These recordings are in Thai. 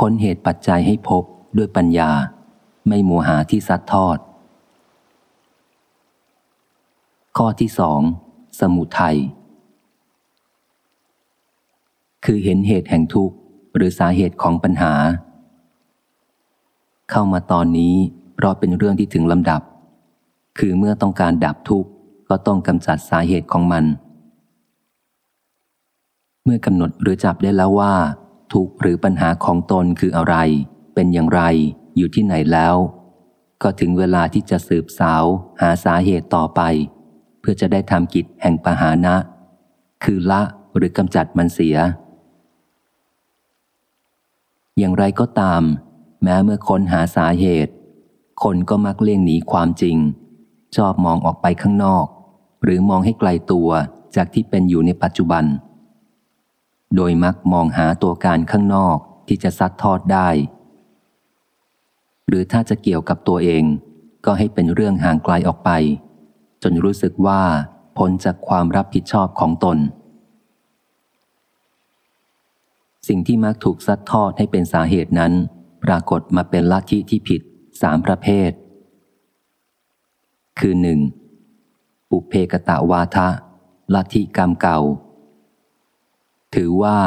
ค้นเหตุปัจจัยให้พบด้วยปัญญา ไม่มัวหาที่ซัดทอด ข้อที่สองสมุทัยคือเห็นเหตุแห่งทุกข์หรือสาเหตุของปัญหา เข้ามาตอนนี้เพราะเป็นเรื่องที่ถึงลำดับ คือเมื่อต้องการดับทุกข์ก็ต้องกำจัดสาเหตุของมัน เมื่อกำหนดหรือจับได้แล้วว่า ทุกข์หรือปัญหาของตนคืออะไร เป็นอย่างไร อยู่ที่ไหนแล้ว ก็ถึงเวลาที่จะสืบสาว หาสาเหตุต่อไป เพื่อจะได้ทำกิจแห่งปหานะ คือละหรือกำจัดมันเสีย อย่างไรก็ตาม แม้เมื่อคนหาสาเหตุ คนก็มักเลี่ยงหนีความจริง ชอบมองออกไปข้างนอก หรือมองให้ไกลตัวจากที่เป็นอยู่ในปัจจุบัน โดยมักมองหาตัวการข้างนอกที่จะซัดทอดได้ หรือถ้าจะเกี่ยวกับตัวเอง ก็ให้เป็นเรื่องห่างไกลออกไป จนรู้สึกว่าพ้นจากความรับผิดชอบของตน สิ่งที่มักถูกซัดทอดให้เป็นสาเหตุนั้น ปรากฏมาเป็นลัทธิที่ผิดสามประเภท คือหนึ่งอุเพกตะวาทะลัทธิกรรมเก่า ถือว่า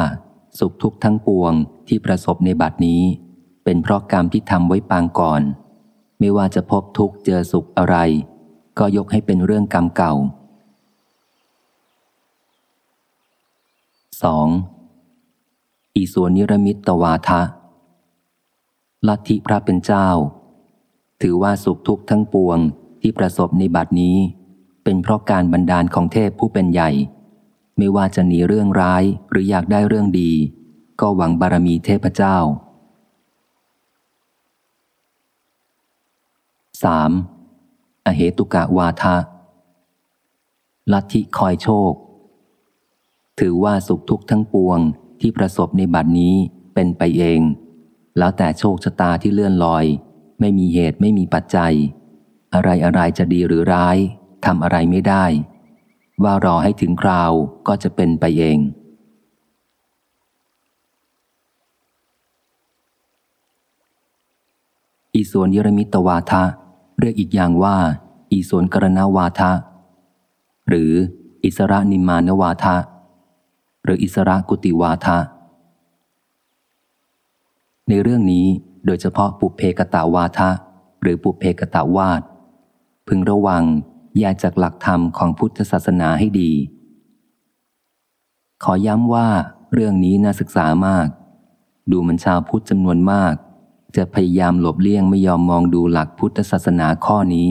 สุขทุกข์ทั้งปวงที่ประสบในบัดนี้ เป็นเพราะกรรมที่ทำไว้ปางก่อน ไม่ว่าจะพบทุกข์เจอสุขอะไร ก็ยกให้เป็นเรื่องกรรมเก่า 2. อีสวนนิรมิตตวาทะลัทธิพระเป็นเจ้า ถือว่าสุขทุกข์ทั้งปวงที่ประสบในบัดนี้ เป็นเพราะการบันดาลของเทพผู้เป็นใหญ่ ไม่ว่าจะหนีเรื่องร้ายหรืออยากได้เรื่องดี ก็หวังบารมีเทพเจ้า 3. อเหตุกะวาทะ ลัทธิคอยโชค ถือว่าสุขทุกข์ทั้งปวงที่ประสบในบัดนี้เป็นไปเอง แล้วแต่โชคชะตาที่เลื่อนลอย ไม่มีเหตุไม่มีปัจจัย อะไรอะไรจะดีหรือร้ายทำอะไรไม่ได้ ว่ารอให้ถึงคราวก็จะเป็นไปเอง อีส่วนยรมิตวาทะ เรียกอีกอย่างว่า อีส่วนกรณาวาทะ หรืออิสระนิมานวาทะ หรืออิสระกุติวาทะ ในเรื่องนี้โดยเฉพาะปุเพกตาวาทะ หรือปุเพกตาวาดพึงระวัง แยกจากหลักธรรมของพุทธศาสนาให้ดี ขอย้ำว่าเรื่องนี้น่าศึกษามาก ดูมันชาวพุทธจำนวนมาก จะพยายามหลบเลี่ยงไม่ยอมมองดูหลักพุทธศาสนาข้อนี้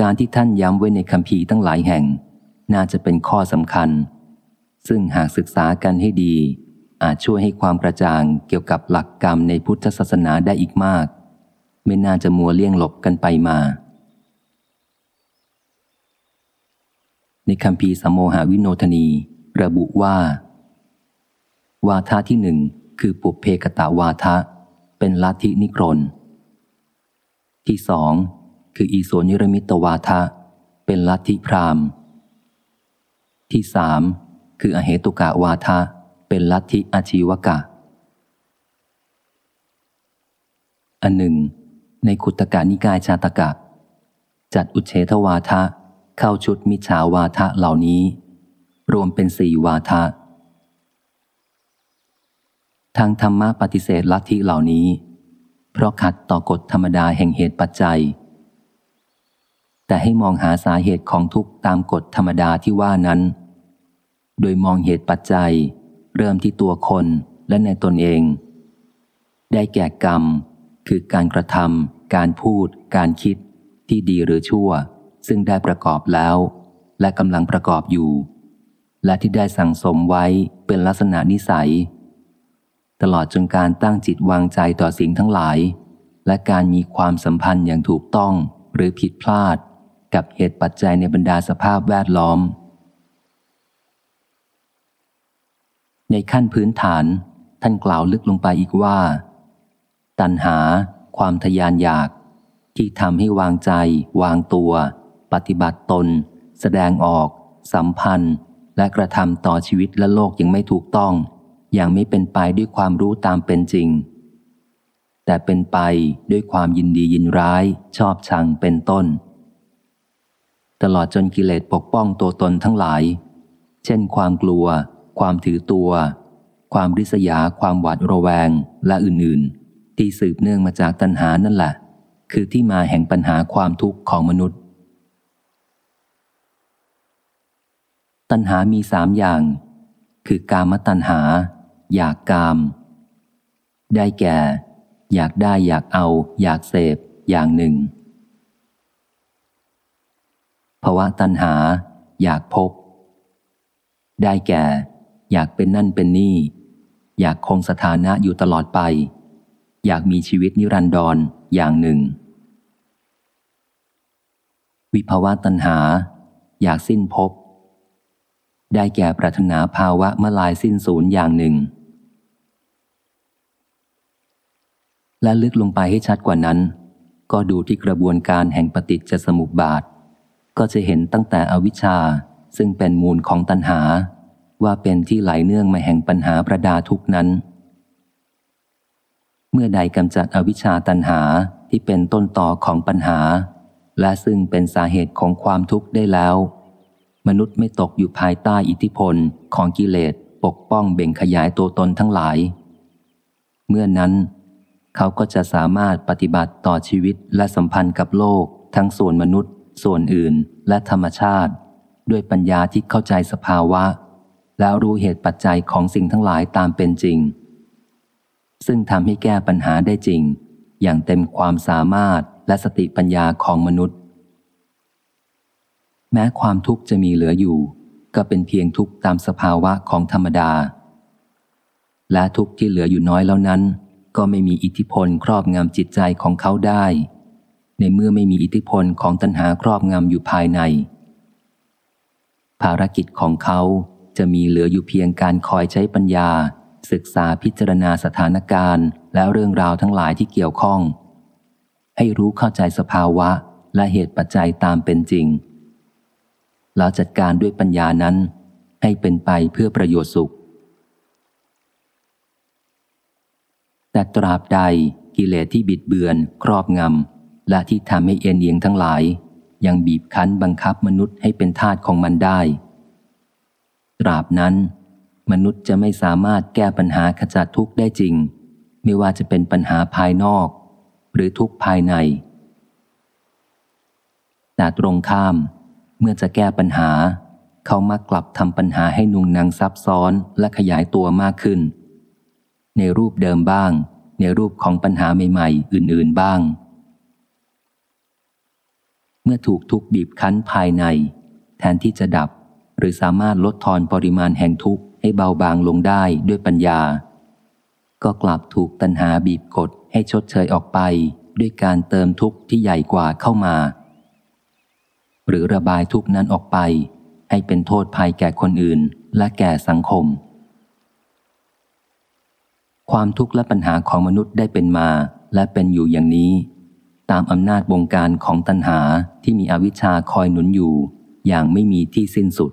การที่ท่านย้ำไว้ในคำพีตั้งหลายแห่ง น่าจะเป็นข้อสำคัญ ซึ่งหากศึกษากันให้ดี อาจช่วยให้ความกระจ่างเกี่ยวกับหลักกรรมในพุทธศาสนาได้อีกมาก ไม่น่าจะมัวเลี่ยงหลบกันไปมา ในคำพีสมโมหาวิโนทนี ระบุว่า วาทะที่หนึ่งคือปุเพกตาวาทะ เป็นลัทธินิกรน ที่สองคืออีโสนิรมิตวาทะ เป็นลัทธิพราหมณ์ ที่สามคืออเหตุกะวาทะ เป็นลัทธิอาชีวกะ อันหนึ่ง ในขุตกานิกายชาตกะ จัดอุเฉทวาทะ เข้าชุดมิจฉาวาทะเหล่านี้ รวมเป็นสี่วาทะ ทางธรรมะปฏิเสธลัทธิเหล่านี้ เพราะขัดต่อกฎธรรมดาแห่งเหตุปัจจัย แต่ให้มองหาสาเหตุของทุกตามกฎธรรมดาที่ว่านั้น โดยมองเหตุปัจจัย เริ่มที่ตัวคนและในตนเอง ได้แก่กรรม คือการกระทำการพูด การคิดที่ดีหรือชั่ว ซึ่งได้ประกอบแล้ว และกำลังประกอบอยู่ และที่ได้สั่งสมไว้เป็นลักษณะนิสัย ตลอดจนการตั้งจิตวางใจต่อสิ่งทั้งหลาย และการมีความสัมพันธ์อย่างถูกต้องหรือผิดพลาด กับเหตุปัจจัยในบรรดาสภาพแวดล้อม ในขั้นพื้นฐานท่านกล่าวลึกลงไปอีกว่า ตัณหา ความทยานอยาก ที่ทำให้วางใจ วางตัว ปฏิบัติตน แสดงออก สัมพันธ์ และกระทำต่อชีวิตและโลกยังไม่ถูกต้อง อย่างไม่เป็นไปด้วยความรู้ตามเป็นจริง แต่เป็นไปด้วยความยินดียินร้าย ชอบชังเป็นต้น ตลอดจนกิเลสปกป้องตัวตนทั้งหลาย เช่น ความกลัว ความถือตัว ความริษยา ความหวาดระแวงและอื่นๆ ที่สืบเนื่องมาจากตัณหานั่นแหละคือที่มาแห่งปัญหาความทุกข์ของมนุษย์ ตัณหามีสามอย่าง คือกามตัณหา อยากกาม ได้แก่ อยากได้อยากเอา อยากเสพอย่างหนึ่งภาวะตัณหา อยากพบ ได้แก่ อยากเป็นนั่นเป็นนี่ อยากคงสถานะอยู่ตลอดไป อยากมีชีวิตนิรันดรอย่างหนึ่ง วิภาวะตัณหา อยากสิ้นภพ ได้แก่ปรารถนาภาวะเมลายสิ้นศูนย์อย่างหนึ่ง และลึกลงไปให้ชัดกว่านั้น ก็ดูที่กระบวนการแห่งปฏิจจสมุปบาท ก็จะเห็นตั้งแต่อวิชชาซึ่งเป็นมูลของตัณหา ว่าเป็นที่ไหลเนื่องมาแห่งปัญหาประดาทุกนั้น เมื่อใดกำจัดอวิชชาตัณหาที่เป็นต้นต่อของปัญหา และซึ่งเป็นสาเหตุของความทุกข์ได้แล้ว มนุษย์ไม่ตกอยู่ภายใต้อิทธิพลของกิเลสปกป้องเบ่งขยายตัวตนทั้งหลาย เมื่อนั้น เขาก็จะสามารถปฏิบัติต่อชีวิตและสัมพันธ์กับโลก ทั้งส่วนมนุษย์ ส่วนอื่นและธรรมชาติ ด้วยปัญญาที่เข้าใจสภาวะ แล้วรู้เหตุปัจจัยของสิ่งทั้งหลายตามเป็นจริง ซึ่งทำให้แก้ปัญหาได้จริง อย่างเต็มความสามารถและสติปัญญาของมนุษย์ แม้ความทุกข์จะมีเหลืออยู่ ก็เป็นเพียงทุกข์ตามสภาวะของธรรมดา และทุกข์ที่เหลืออยู่น้อยแล้วนั้น ก็ไม่มีอิทธิพลครอบงำจิตใจของเขาได้ ในเมื่อไม่มีอิทธิพลของตัณหาครอบงำอยู่ภายใน ภารกิจของเขาจะมีเหลืออยู่เพียงการคอยใช้ปัญญา ศึกษาพิจารณาสถานการณ์ และเรื่องราวทั้งหลายที่เกี่ยวข้อง ให้รู้เข้าใจสภาวะและเหตุปัจจัยตามเป็นจริง แล้วจัดการด้วยปัญญานั้น ให้เป็นไปเพื่อประโยชน์สุข แต่ตราบใดกิเลสที่บิดเบือน ครอบงำ และที่ทำให้เอ็นเอียงทั้งหลาย ยังบีบคั้นบังคับมนุษย์ให้เป็นทาสของมันได้ ตราบนั้น มนุษย์จะไม่สามารถแก้ปัญหาขจัดทุกข์ได้จริง ไม่ว่าจะเป็นปัญหาภายนอก หรือทุกข์ภายในแต่ตรงข้าม เมื่อจะแก้ปัญหา เขามักกลับทำปัญหาให้นุงนางซับซ้อนและขยายตัวมากขึ้น ในรูปเดิมบ้าง ในรูปของปัญหาใหม่ๆ อื่นๆบ้าง เมื่อถูกทุกบีบคั้นภายใน แทนที่จะดับ หรือสามารถลดทอนปริมาณแห่งทุกข์ให้เบาบางลงได้ด้วยปัญญา ก็กลับถูกตัณหาบีบกดให้ชดเชยออกไป ด้วยการเติมทุกข์ที่ใหญ่กว่าเข้ามา หรือระบายทุกนั้นออกไป ให้เป็นโทษภัยแก่คนอื่นและแก่สังคม ความทุกข์และปัญหาของมนุษย์ได้เป็นมาและเป็นอยู่อย่างนี้ ตามอำนาจวงการของตัณหาที่มีอวิชชาคอยหนุนอยู่ อย่างไม่มีที่สิ้นสุด